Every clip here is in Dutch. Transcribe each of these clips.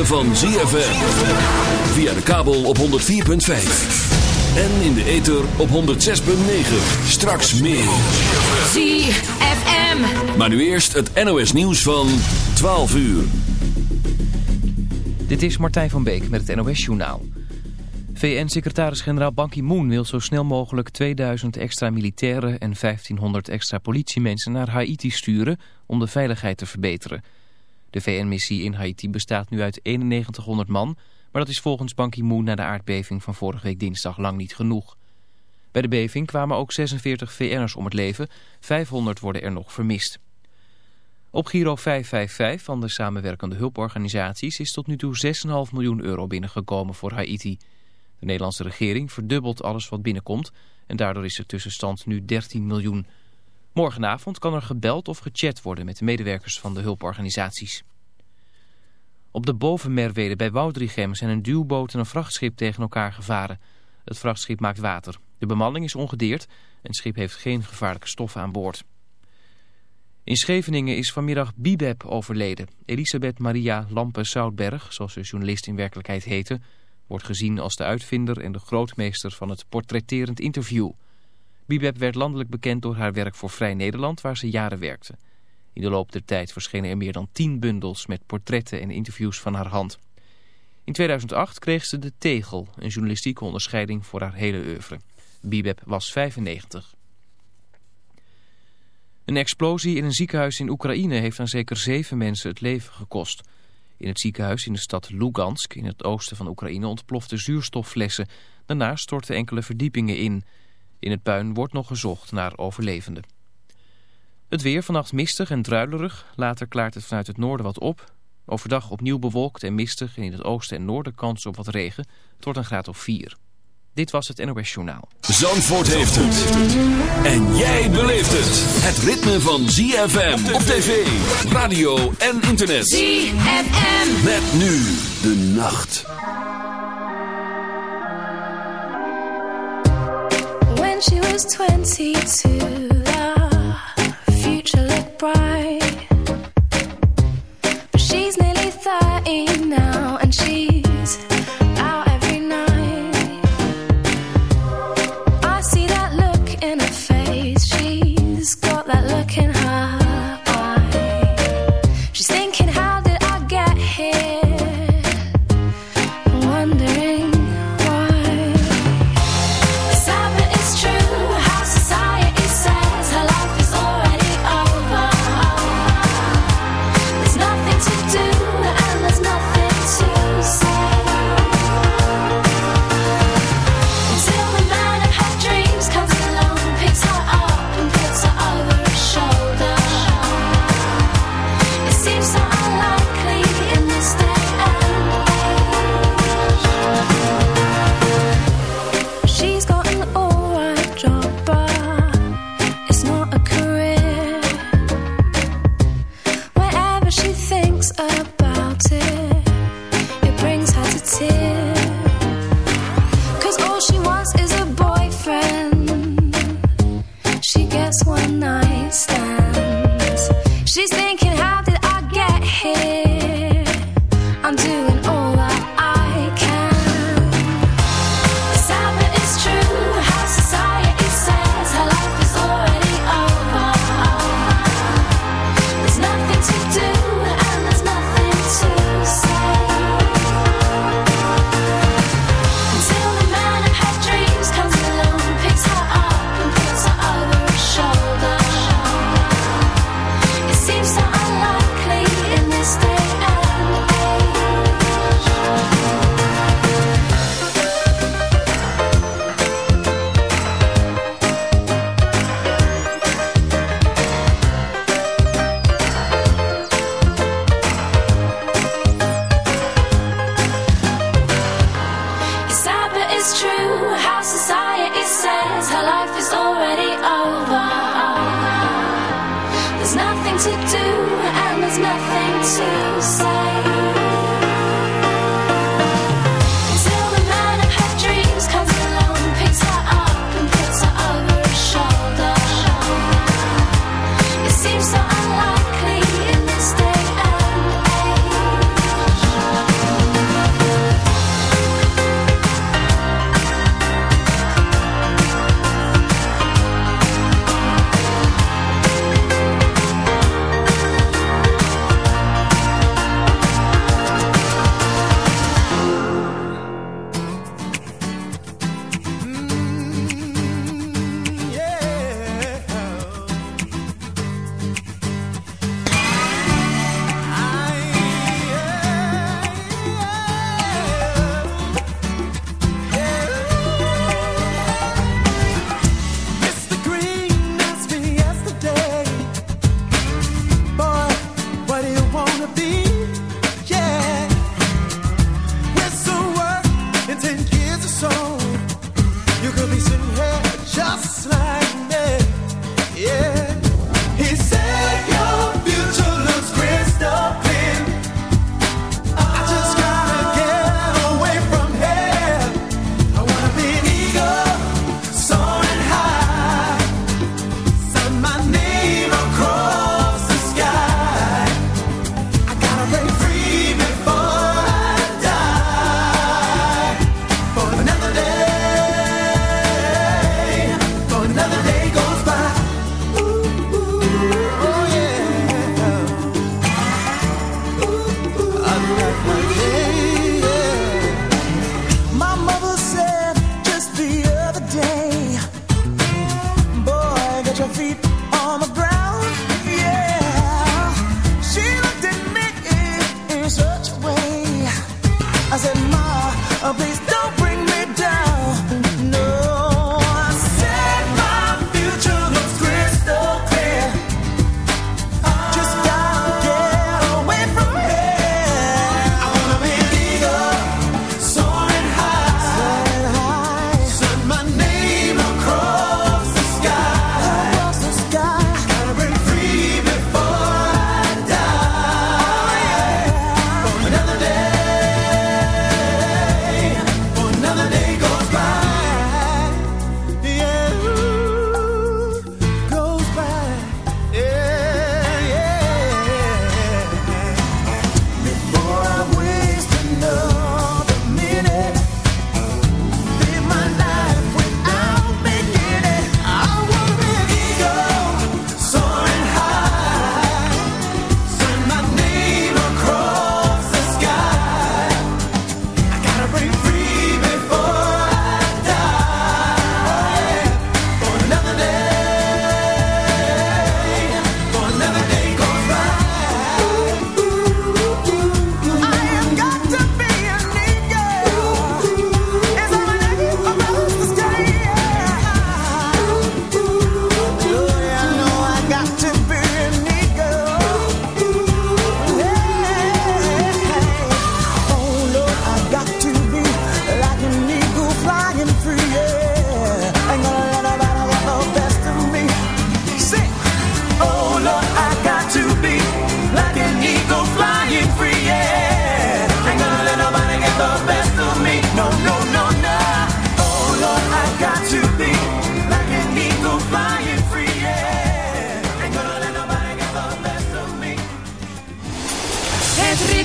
ritme van ZFM. Via de kabel op 104.5. En in de ether op 106.9. Straks meer. ZFM. Maar nu eerst het NOS nieuws van 12 uur. Dit is Martijn van Beek met het NOS Journaal. VN-secretaris-generaal Ban Ki-moon wil zo snel mogelijk 2000 extra militairen en 1500 extra politiemensen naar Haiti sturen om de veiligheid te verbeteren. De VN-missie in Haiti bestaat nu uit 9100 man, maar dat is volgens Ban Ki-moon na de aardbeving van vorige week dinsdag lang niet genoeg. Bij de beving kwamen ook 46 VN'ers om het leven, 500 worden er nog vermist. Op Giro 555 van de samenwerkende hulporganisaties is tot nu toe 6,5 miljoen euro binnengekomen voor Haiti. De Nederlandse regering verdubbelt alles wat binnenkomt en daardoor is de tussenstand nu 13 miljoen. Morgenavond kan er gebeld of gechat worden met de medewerkers van de hulporganisaties. Op de bovenmerwede bij Woudrichem zijn een duwboot en een vrachtschip tegen elkaar gevaren. Het vrachtschip maakt water. De bemanning is ongedeerd en het schip heeft geen gevaarlijke stoffen aan boord. In Scheveningen is vanmiddag Bibeb overleden. Elisabeth Maria Lampe-Soutberg, zoals de journalist in werkelijkheid heette... wordt gezien als de uitvinder en de grootmeester van het portretterend interview. Bibeb werd landelijk bekend door haar werk voor Vrij Nederland, waar ze jaren werkte. In de loop der tijd verschenen er meer dan tien bundels met portretten en interviews van haar hand. In 2008 kreeg ze de Tegel, een journalistieke onderscheiding voor haar hele oeuvre. Bibeb was 95. Een explosie in een ziekenhuis in Oekraïne heeft aan zeker zeven mensen het leven gekost. In het ziekenhuis in de stad Lugansk, in het oosten van Oekraïne, ontploften zuurstofflessen. Daarna stortten enkele verdiepingen in. In het puin wordt nog gezocht naar overlevenden. Het weer vannacht mistig en druilerig. Later klaart het vanuit het noorden wat op. Overdag opnieuw bewolkt en mistig en in het oosten en noorden kans op wat regen. Wordt een graad of 4. Dit was het NOS Journaal. Zandvoort heeft het. En jij beleeft het. Het ritme van ZFM op tv, radio en internet. ZFM. Met nu de nacht. She was 22, the future looked bright. But she's nearly 30 now,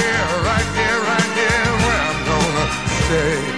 here, right here, right here where I'm gonna stay.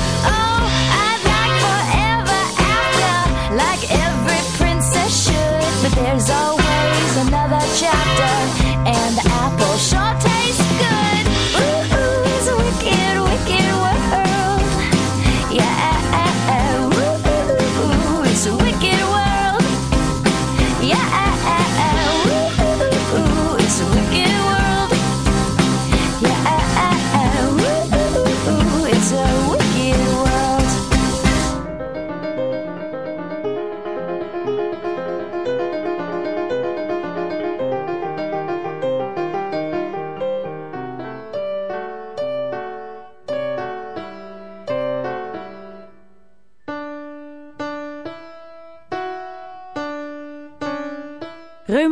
chapter.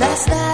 Last night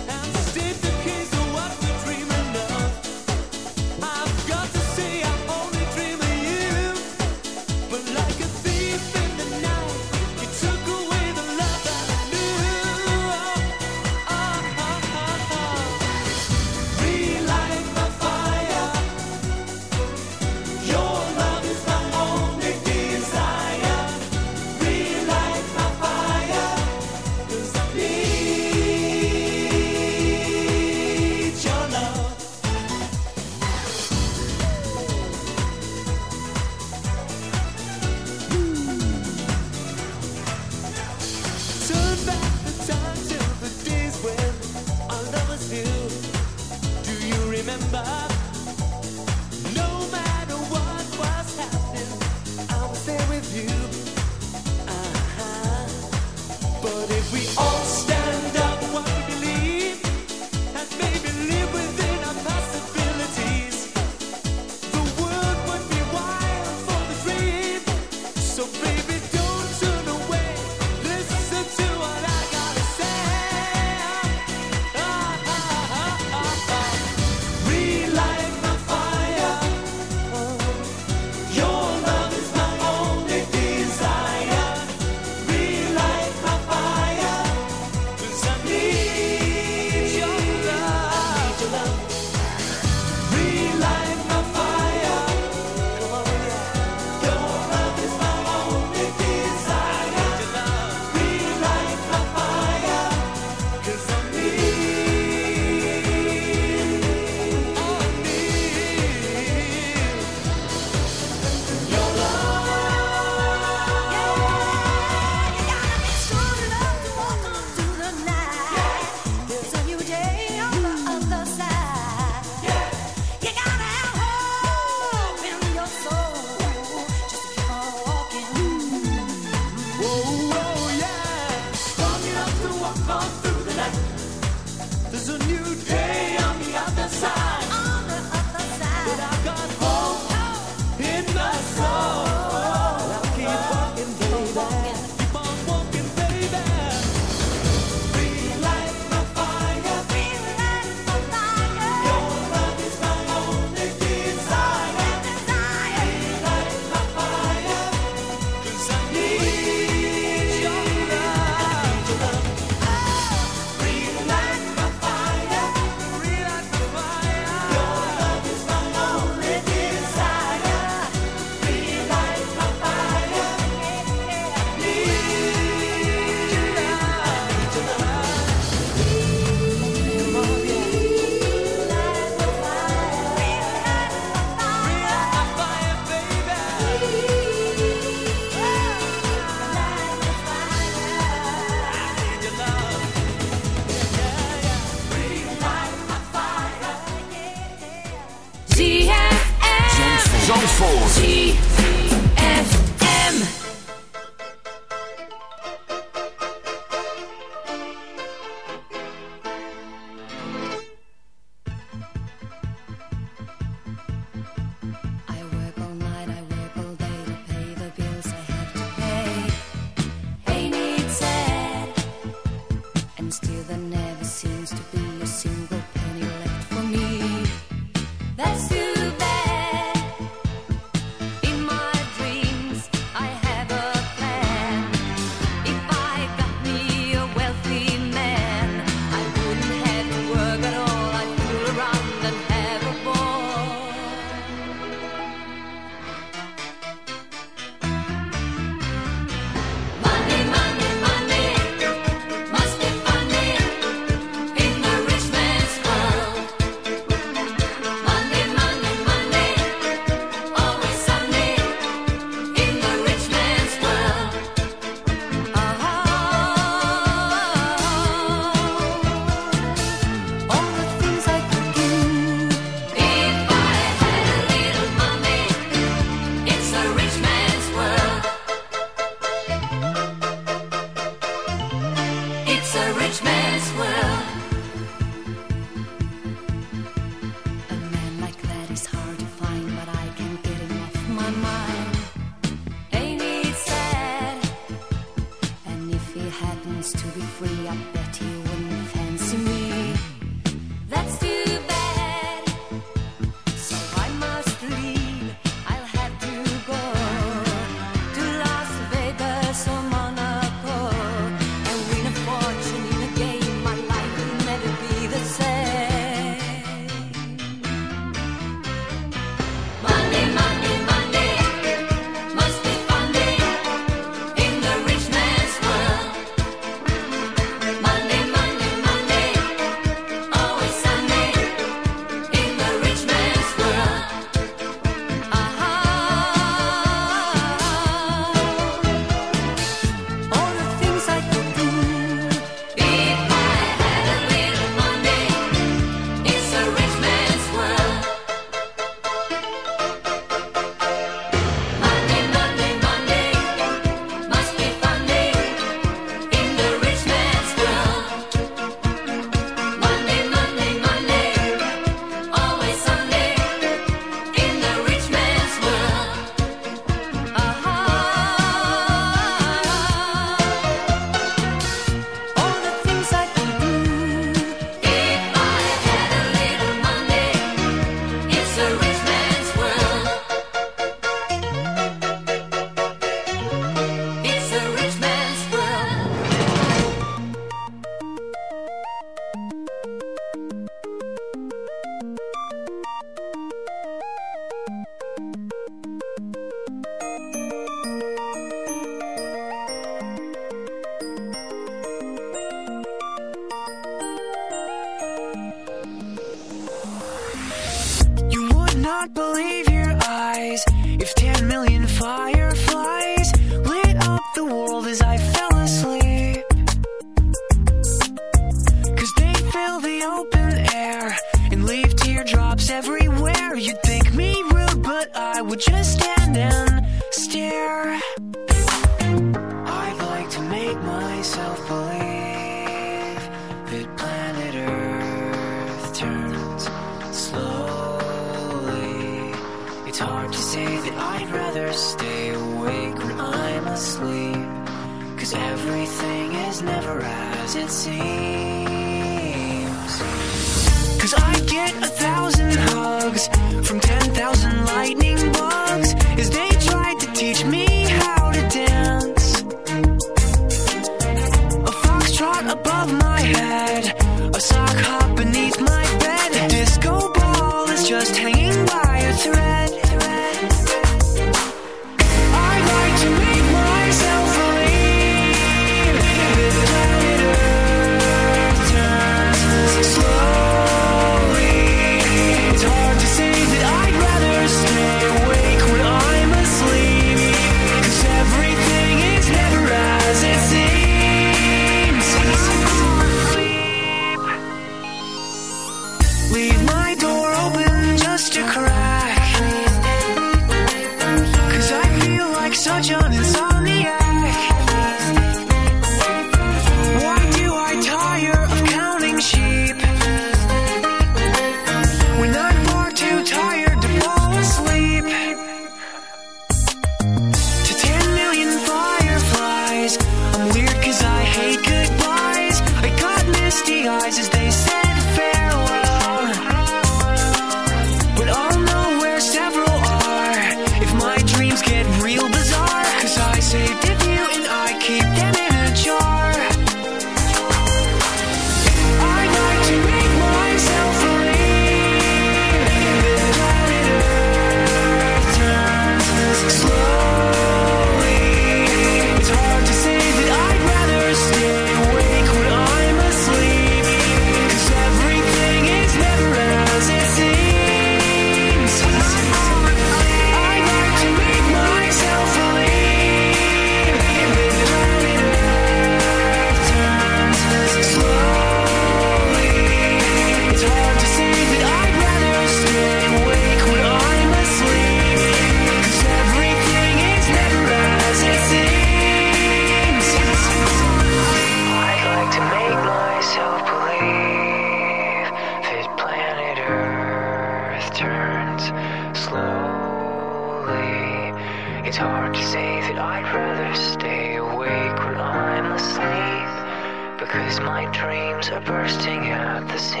dreams are bursting at the seams.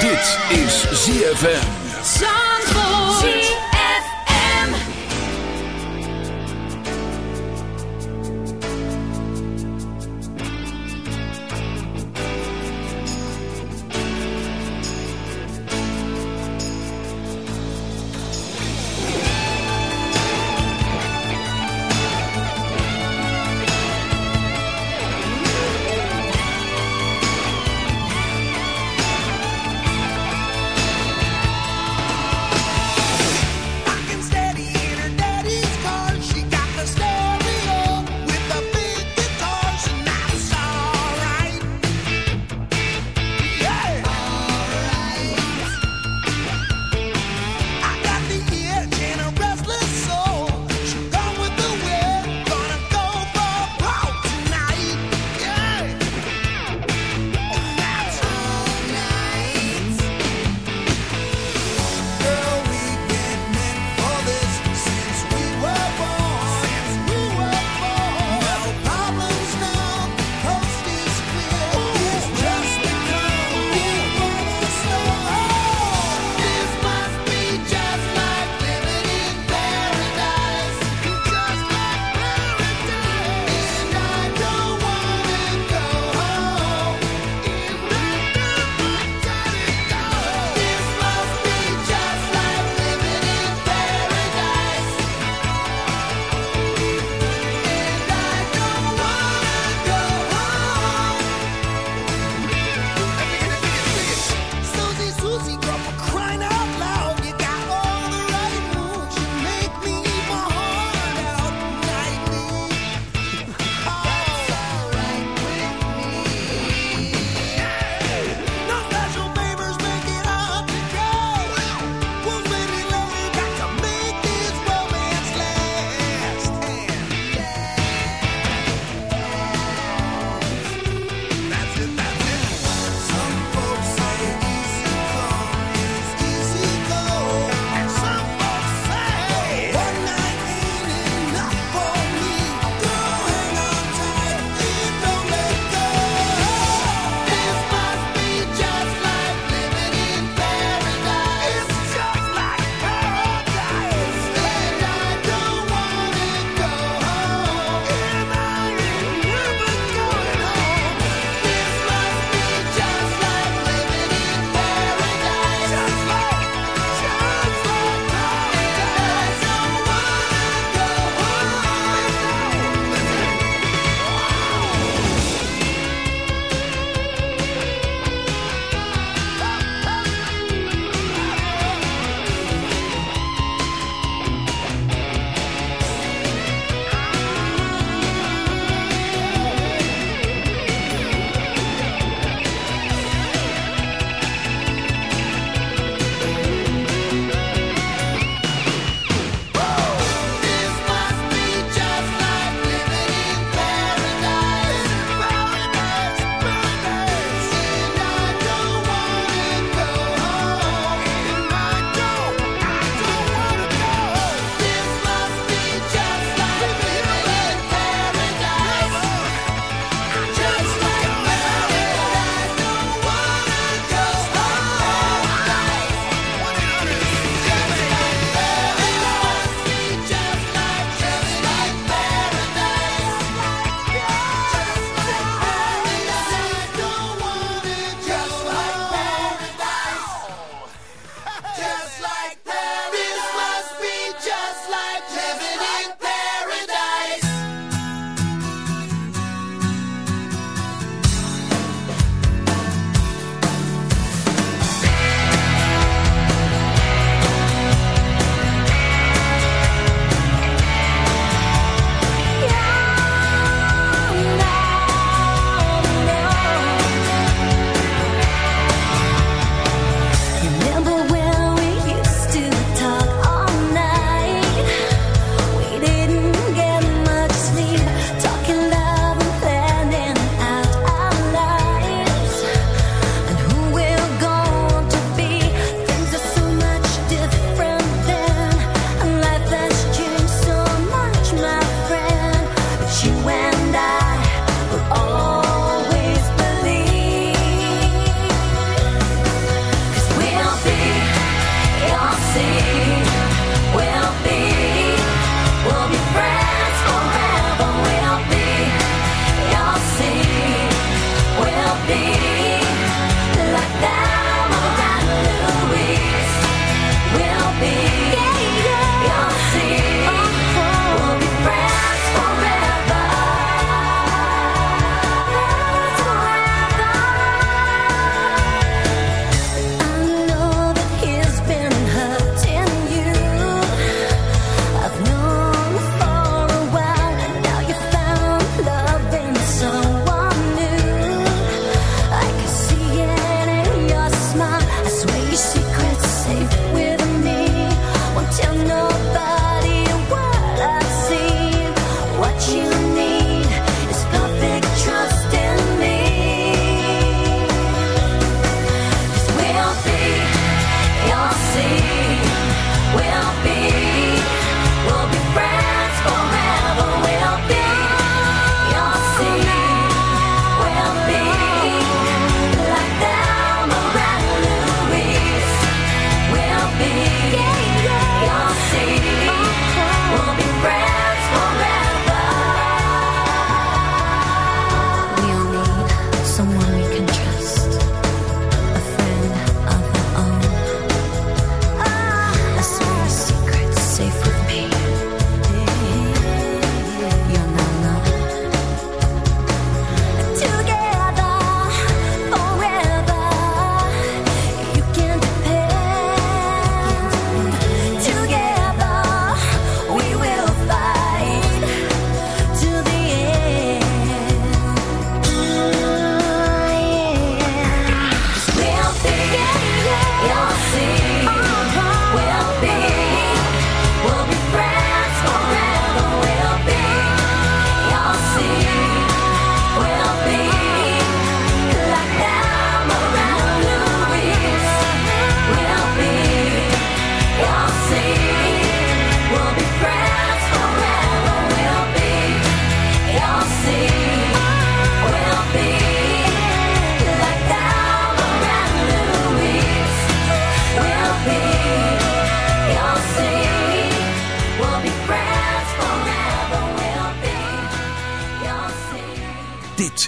Dit is ZFM. Zandvoort.